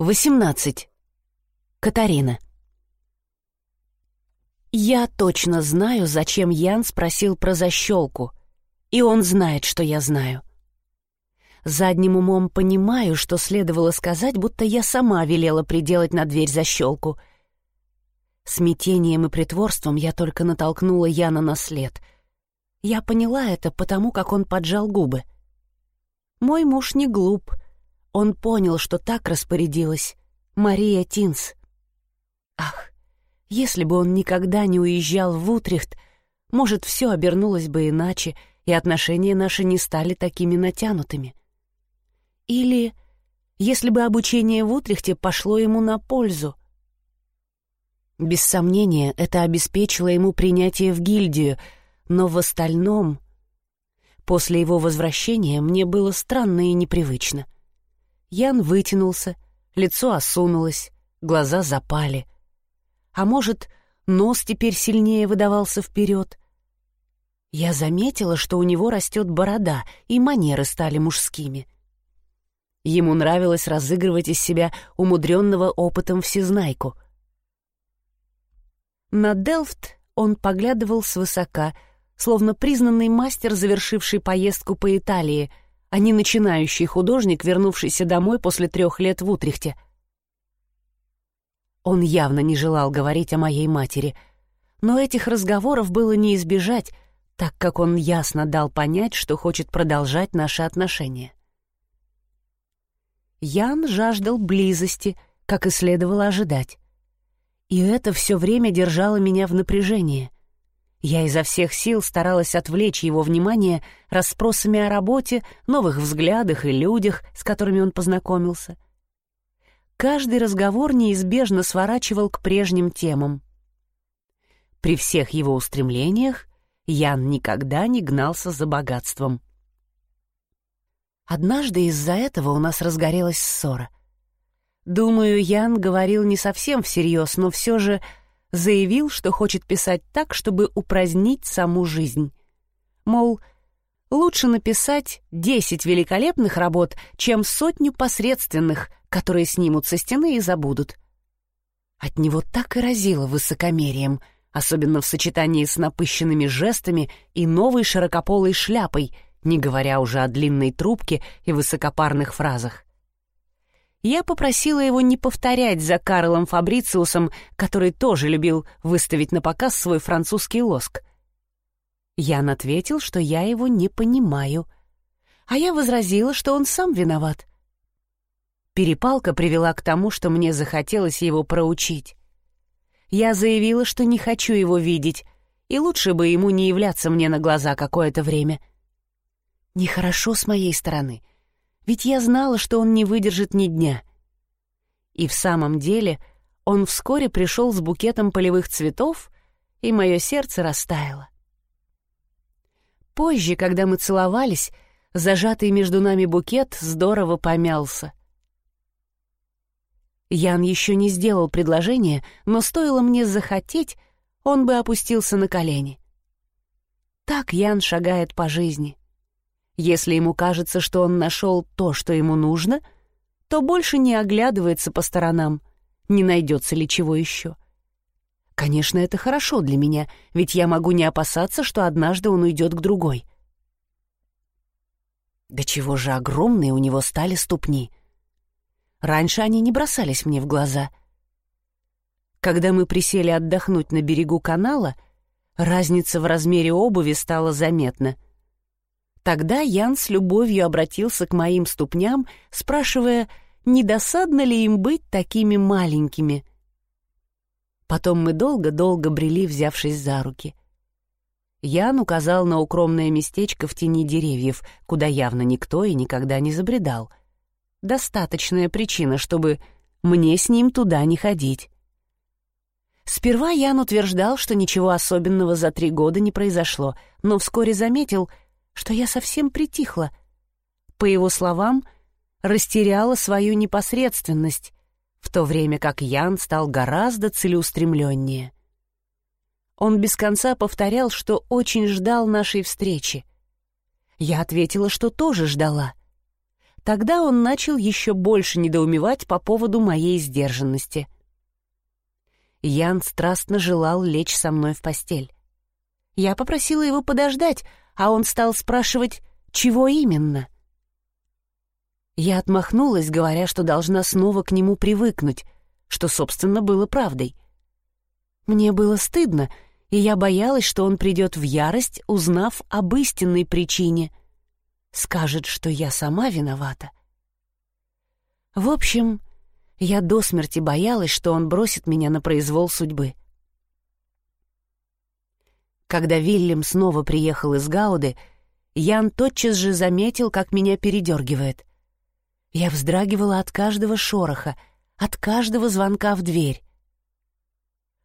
18. Катарина. Я точно знаю, зачем Ян спросил про защелку, и он знает, что я знаю. Задним умом понимаю, что следовало сказать, будто я сама велела приделать на дверь защелку. Смятением и притворством я только натолкнула Яна на след. Я поняла это потому, как он поджал губы. Мой муж не глуп — он понял, что так распорядилась Мария Тинс. Ах, если бы он никогда не уезжал в Утрехт, может, все обернулось бы иначе, и отношения наши не стали такими натянутыми. Или если бы обучение в Утрехте пошло ему на пользу. Без сомнения, это обеспечило ему принятие в гильдию, но в остальном... После его возвращения мне было странно и непривычно — Ян вытянулся, лицо осунулось, глаза запали. А может, нос теперь сильнее выдавался вперед. Я заметила, что у него растет борода, и манеры стали мужскими. Ему нравилось разыгрывать из себя умудренного опытом всезнайку. На Делфт он поглядывал свысока, словно признанный мастер, завершивший поездку по Италии — а не начинающий художник, вернувшийся домой после трех лет в Утрехте. Он явно не желал говорить о моей матери, но этих разговоров было не избежать, так как он ясно дал понять, что хочет продолжать наши отношения. Ян жаждал близости, как и следовало ожидать. И это все время держало меня в напряжении — я изо всех сил старалась отвлечь его внимание расспросами о работе, новых взглядах и людях, с которыми он познакомился. Каждый разговор неизбежно сворачивал к прежним темам. При всех его устремлениях Ян никогда не гнался за богатством. Однажды из-за этого у нас разгорелась ссора. Думаю, Ян говорил не совсем всерьез, но все же заявил, что хочет писать так, чтобы упразднить саму жизнь. Мол, лучше написать десять великолепных работ, чем сотню посредственных, которые снимут со стены и забудут. От него так и разило высокомерием, особенно в сочетании с напыщенными жестами и новой широкополой шляпой, не говоря уже о длинной трубке и высокопарных фразах я попросила его не повторять за Карлом Фабрициусом, который тоже любил выставить на показ свой французский лоск. Ян ответил, что я его не понимаю, а я возразила, что он сам виноват. Перепалка привела к тому, что мне захотелось его проучить. Я заявила, что не хочу его видеть, и лучше бы ему не являться мне на глаза какое-то время. Нехорошо с моей стороны — ведь я знала, что он не выдержит ни дня. И в самом деле он вскоре пришел с букетом полевых цветов, и мое сердце растаяло. Позже, когда мы целовались, зажатый между нами букет здорово помялся. Ян еще не сделал предложение, но стоило мне захотеть, он бы опустился на колени. Так Ян шагает по жизни. Если ему кажется, что он нашел то, что ему нужно, то больше не оглядывается по сторонам, не найдется ли чего еще. Конечно, это хорошо для меня, ведь я могу не опасаться, что однажды он уйдет к другой. Да чего же огромные у него стали ступни. Раньше они не бросались мне в глаза. Когда мы присели отдохнуть на берегу канала, разница в размере обуви стала заметна — Тогда Ян с любовью обратился к моим ступням, спрашивая, не досадно ли им быть такими маленькими. Потом мы долго-долго брели, взявшись за руки. Ян указал на укромное местечко в тени деревьев, куда явно никто и никогда не забредал. Достаточная причина, чтобы мне с ним туда не ходить. Сперва Ян утверждал, что ничего особенного за три года не произошло, но вскоре заметил — что я совсем притихла. По его словам, растеряла свою непосредственность, в то время как Ян стал гораздо целеустремленнее. Он без конца повторял, что очень ждал нашей встречи. Я ответила, что тоже ждала. Тогда он начал еще больше недоумевать по поводу моей сдержанности. Ян страстно желал лечь со мной в постель. Я попросила его подождать, а он стал спрашивать, чего именно. Я отмахнулась, говоря, что должна снова к нему привыкнуть, что, собственно, было правдой. Мне было стыдно, и я боялась, что он придет в ярость, узнав об истинной причине — скажет, что я сама виновата. В общем, я до смерти боялась, что он бросит меня на произвол судьбы. Когда Вильям снова приехал из Гауды, Ян тотчас же заметил, как меня передергивает. Я вздрагивала от каждого шороха, от каждого звонка в дверь.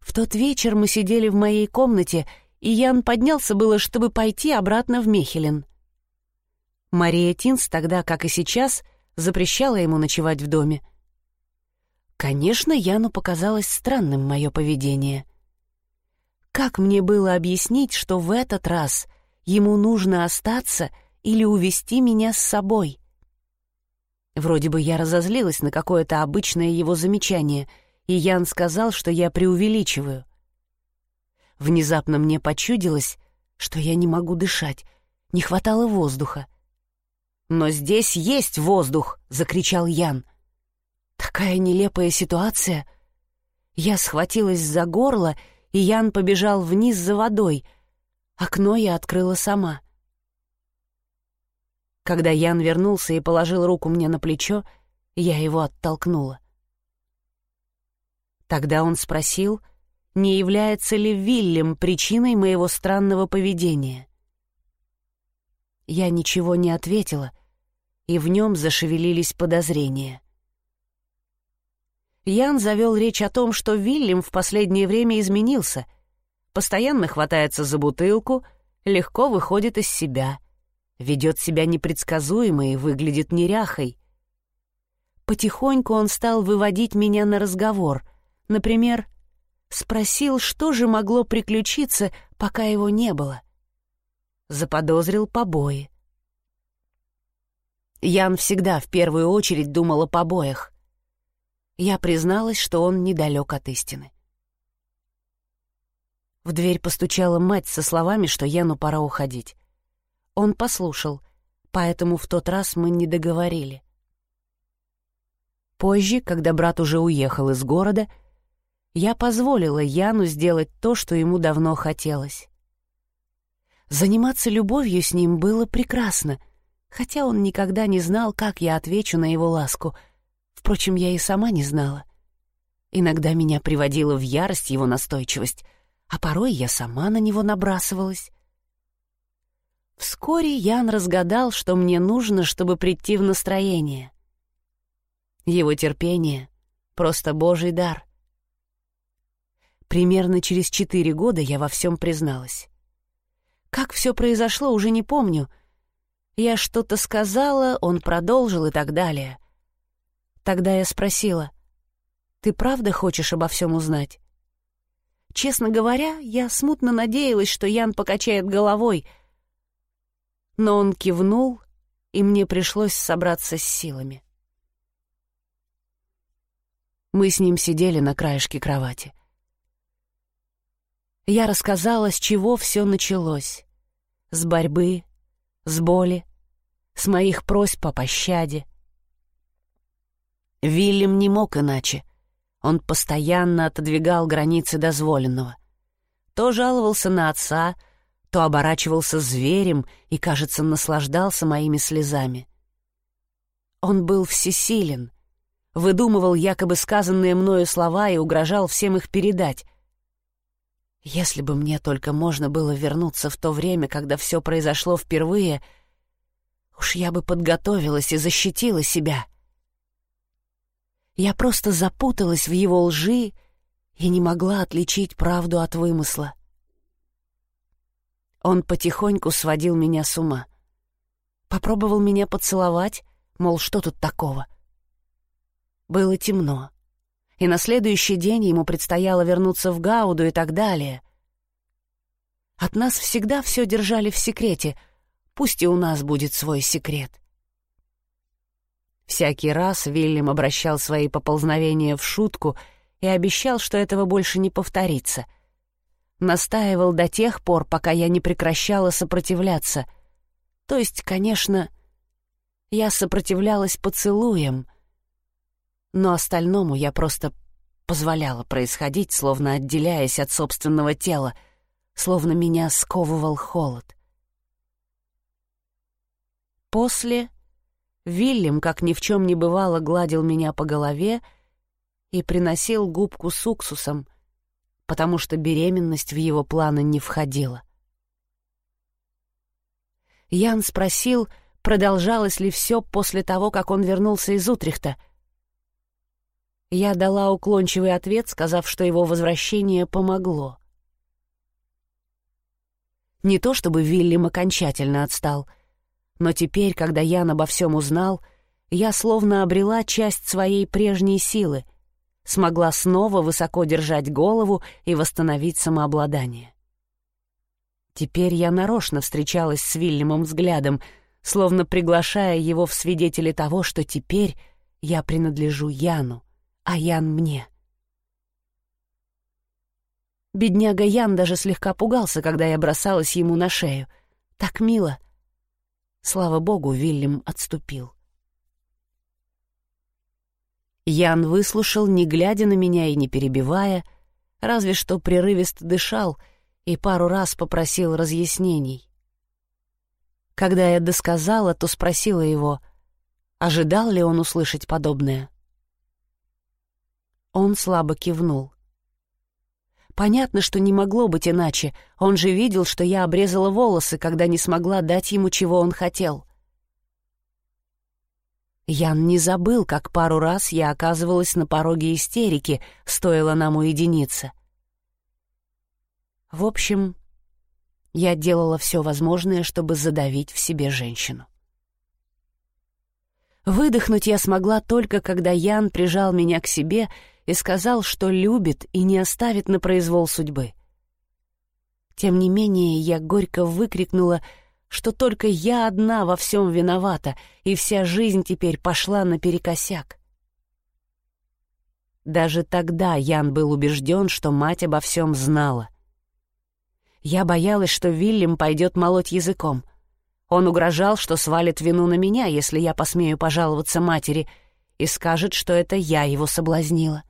В тот вечер мы сидели в моей комнате, и Ян поднялся было, чтобы пойти обратно в Мехелен. Мария Тинс тогда, как и сейчас, запрещала ему ночевать в доме. Конечно, Яну показалось странным мое поведение. Как мне было объяснить, что в этот раз ему нужно остаться или увести меня с собой? Вроде бы я разозлилась на какое-то обычное его замечание, и Ян сказал, что я преувеличиваю. Внезапно мне почудилось, что я не могу дышать, не хватало воздуха. «Но здесь есть воздух!» — закричал Ян. Такая нелепая ситуация. Я схватилась за горло, и Ян побежал вниз за водой. Окно я открыла сама. Когда Ян вернулся и положил руку мне на плечо, я его оттолкнула. Тогда он спросил, не является ли Вильям причиной моего странного поведения. Я ничего не ответила, и в нем зашевелились подозрения. Ян завел речь о том, что Вильям в последнее время изменился, постоянно хватается за бутылку, легко выходит из себя, ведет себя непредсказуемо и выглядит неряхой. Потихоньку он стал выводить меня на разговор, например, спросил, что же могло приключиться, пока его не было. Заподозрил побои. Ян всегда в первую очередь думал о побоях. Я призналась, что он недалек от истины. В дверь постучала мать со словами, что Яну пора уходить. Он послушал, поэтому в тот раз мы не договорили. Позже, когда брат уже уехал из города, я позволила Яну сделать то, что ему давно хотелось. Заниматься любовью с ним было прекрасно, хотя он никогда не знал, как я отвечу на его ласку. Впрочем, я и сама не знала. Иногда меня приводила в ярость его настойчивость, а порой я сама на него набрасывалась. Вскоре Ян разгадал, что мне нужно, чтобы прийти в настроение. Его терпение — просто божий дар. Примерно через четыре года я во всем призналась. Как все произошло, уже не помню, я что-то сказала, он продолжил и так далее. Тогда я спросила, «Ты правда хочешь обо всем узнать?» Честно говоря, я смутно надеялась, что Ян покачает головой, но он кивнул, и мне пришлось собраться с силами. Мы с ним сидели на краешке кровати. Я рассказала, с чего все началось. С борьбы, с боли, с моих просьб о пощаде. Вильям не мог иначе. Он постоянно отодвигал границы дозволенного. То жаловался на отца, то оборачивался зверем и, кажется, наслаждался моими слезами. Он был всесилен, выдумывал якобы сказанные мною слова и угрожал всем их передать. Если бы мне только можно было вернуться в то время, когда все произошло впервые — Уж я бы подготовилась и защитила себя. Я просто запуталась в его лжи и не могла отличить правду от вымысла. Он потихоньку сводил меня с ума. Попробовал меня поцеловать, мол, что тут такого? Было темно, и на следующий день ему предстояло вернуться в Гауду и так далее. От нас всегда все держали в секрете — Пусть и у нас будет свой секрет. Всякий раз Вильям обращал свои поползновения в шутку и обещал, что этого больше не повторится. Настаивал до тех пор, пока я не прекращала сопротивляться. То есть, конечно, я сопротивлялась поцелуем, но остальному я просто позволяла происходить, словно отделяясь от собственного тела, словно меня сковывал холод. После Вильям, как ни в чем не бывало, гладил меня по голове и приносил губку с уксусом, потому что беременность в его планы не входила. Ян спросил, продолжалось ли все после того, как он вернулся из Утрехта — я дала уклончивый ответ, сказав, что его возвращение помогло. Не то чтобы Вильям окончательно отстал, но теперь, когда Ян обо всем узнал, я словно обрела часть своей прежней силы, смогла снова высоко держать голову и восстановить самообладание. Теперь я нарочно встречалась с Вильямом взглядом, словно приглашая его в свидетели того, что теперь я принадлежу Яну а Ян мне. Бедняга Ян даже слегка пугался, когда я бросалась ему на шею. Так мило. Слава богу, Вильям отступил. Ян выслушал, не глядя на меня и не перебивая, разве что прерывисто дышал и пару раз попросил разъяснений. Когда я досказала, то спросила его, ожидал ли он услышать подобное. Он слабо кивнул. Понятно, что не могло быть иначе. Он же видел, что я обрезала волосы, когда не смогла дать ему, чего он хотел. Ян не забыл, как пару раз я оказывалась на пороге истерики, стоило нам уединиться. В общем, я делала все возможное, чтобы задавить в себе женщину. Выдохнуть я смогла только, когда Ян прижал меня к себе и сказал, что любит и не оставит на произвол судьбы. Тем не менее, я горько выкрикнула, что только я одна во всем виновата, и вся жизнь теперь пошла наперекосяк. Даже тогда Ян был убежден, что мать обо всем знала. Я боялась, что Вильям пойдет молоть языком. Он угрожал, что свалит вину на меня, если я посмею пожаловаться матери, и скажет, что это я его соблазнила.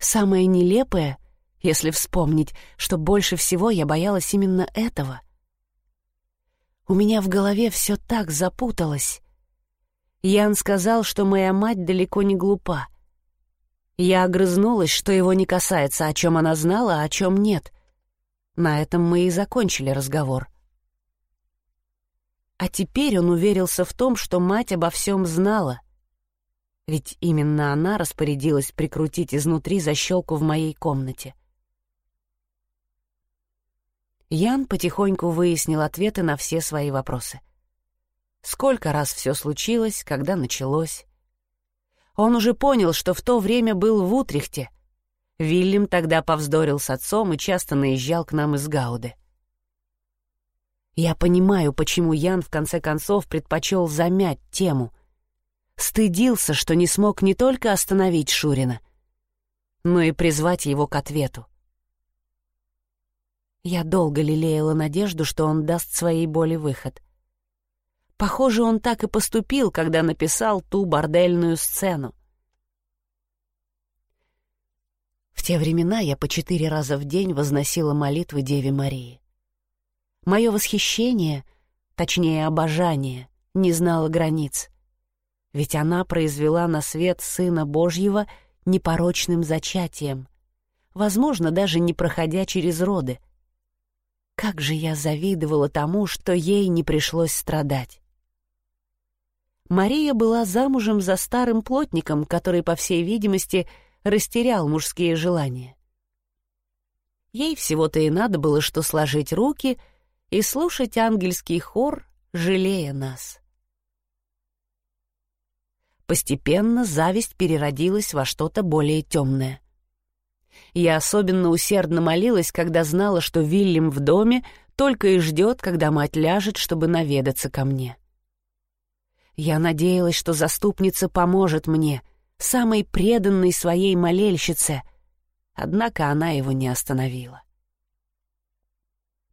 Самое нелепое, если вспомнить, что больше всего я боялась именно этого. У меня в голове все так запуталось. Ян сказал, что моя мать далеко не глупа. Я огрызнулась, что его не касается, о чем она знала, а о чем нет. На этом мы и закончили разговор. А теперь он уверился в том, что мать обо всем знала — ведь именно она распорядилась прикрутить изнутри защелку в моей комнате. Ян потихоньку выяснил ответы на все свои вопросы. Сколько раз все случилось, когда началось. Он уже понял, что в то время был в Утрехте. Вильям тогда повздорил с отцом и часто наезжал к нам из Гауды. Я понимаю, почему Ян в конце концов предпочел замять тему — стыдился, что не смог не только остановить Шурина, но и призвать его к ответу. Я долго лелеяла надежду, что он даст своей боли выход. Похоже, он так и поступил, когда написал ту бордельную сцену. В те времена я по четыре раза в день возносила молитвы Деве Марии. Мое восхищение, точнее обожание, не знало границ ведь она произвела на свет Сына Божьего непорочным зачатием, возможно, даже не проходя через роды. Как же я завидовала тому, что ей не пришлось страдать. Мария была замужем за старым плотником, который, по всей видимости, растерял мужские желания. Ей всего-то и надо было что сложить руки и слушать ангельский хор, жалея нас. Постепенно зависть переродилась во что-то более темное. Я особенно усердно молилась, когда знала, что Вильям в доме только и ждет, когда мать ляжет, чтобы наведаться ко мне. Я надеялась, что заступница поможет мне, самой преданной своей молельщице, однако она его не остановила.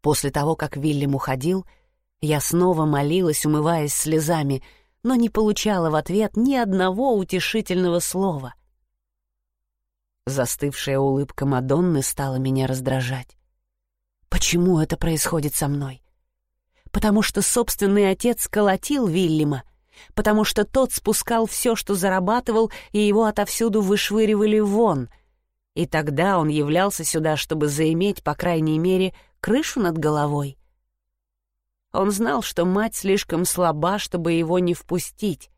После того, как Вильям уходил, я снова молилась, умываясь слезами, но не получала в ответ ни одного утешительного слова. Застывшая улыбка Мадонны стала меня раздражать. Почему это происходит со мной? Потому что собственный отец колотил Вильяма, потому что тот спускал все, что зарабатывал, и его отовсюду вышвыривали вон. И тогда он являлся сюда, чтобы заиметь, по крайней мере, крышу над головой. Он знал, что мать слишком слаба, чтобы его не впустить.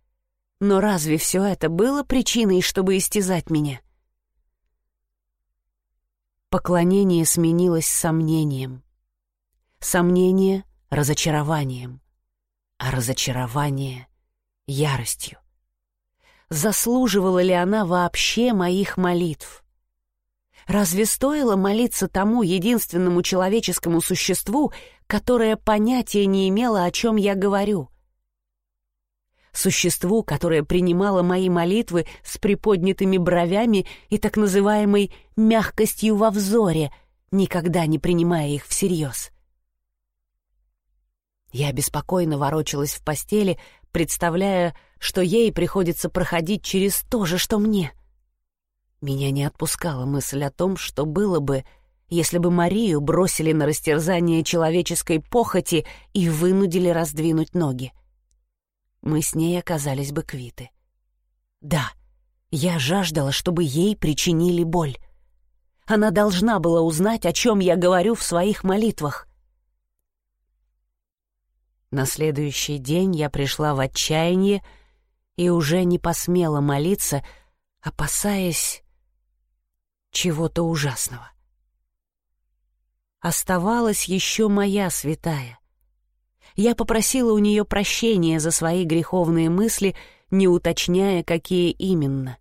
Но разве все это было причиной, чтобы истязать меня? Поклонение сменилось сомнением. Сомнение — разочарованием, а разочарование — яростью. Заслуживала ли она вообще моих молитв? Разве стоило молиться тому единственному человеческому существу, которое понятия не имело, о чем я говорю? Существу, которое принимало мои молитвы с приподнятыми бровями и так называемой «мягкостью во взоре», никогда не принимая их всерьез. Я беспокойно ворочалась в постели, представляя, что ей приходится проходить через то же, что мне — меня не отпускала мысль о том, что было бы, если бы Марию бросили на растерзание человеческой похоти и вынудили раздвинуть ноги. Мы с ней оказались бы квиты. Да, я жаждала, чтобы ей причинили боль. Она должна была узнать, о чем я говорю в своих молитвах. На следующий день я пришла в отчаяние и уже не посмела молиться, опасаясь чего-то ужасного. Оставалась еще моя святая. Я попросила у нее прощения за свои греховные мысли, не уточняя, какие именно.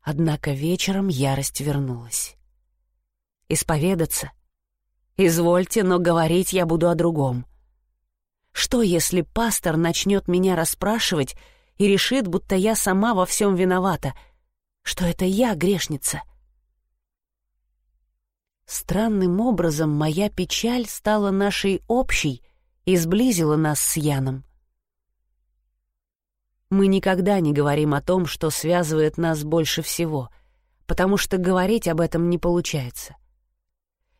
Однако вечером ярость вернулась. Исповедаться? Извольте, но говорить я буду о другом. Что, если пастор начнет меня расспрашивать и решит, будто я сама во всем виновата — что это я грешница. Странным образом моя печаль стала нашей общей и сблизила нас с Яном. Мы никогда не говорим о том, что связывает нас больше всего, потому что говорить об этом не получается.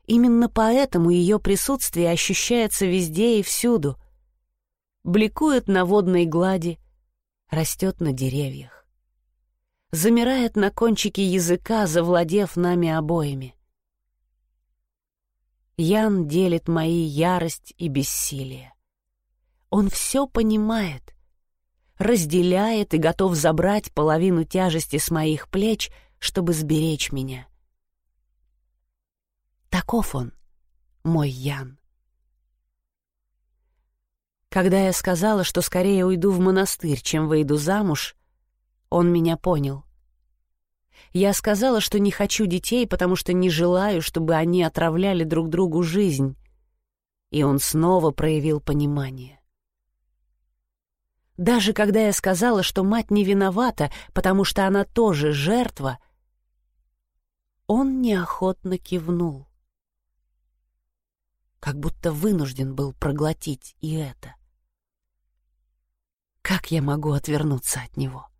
Именно поэтому ее присутствие ощущается везде и всюду. Бликует на водной глади, растет на деревьях замирает на кончике языка, завладев нами обоими. Ян делит мои ярость и бессилие. Он все понимает, разделяет и готов забрать половину тяжести с моих плеч, чтобы сберечь меня. Таков он, мой Ян. Когда я сказала, что скорее уйду в монастырь, чем выйду замуж, он меня понял. Я сказала, что не хочу детей, потому что не желаю, чтобы они отравляли друг другу жизнь. И он снова проявил понимание. Даже когда я сказала, что мать не виновата, потому что она тоже жертва, он неохотно кивнул. Как будто вынужден был проглотить и это. Как я могу отвернуться от него?